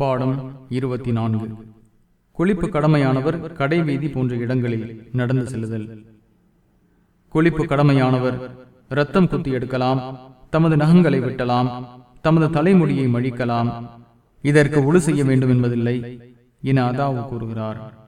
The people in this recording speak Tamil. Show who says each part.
Speaker 1: பாடம் இருபத்தி நான்கு குளிப்பு கடமையானவர் கடைவீதி போன்ற இடங்களில் நடந்து செல்லுதல். குளிப்பு கடமையானவர் இரத்தம் குத்தி எடுக்கலாம் தமது நகங்களை வெட்டலாம் தமது தலைமுடியை மழிக்கலாம் இதற்கு உழு செய்ய வேண்டும் என்பதில்லை என அதாவு கூறுகிறார்.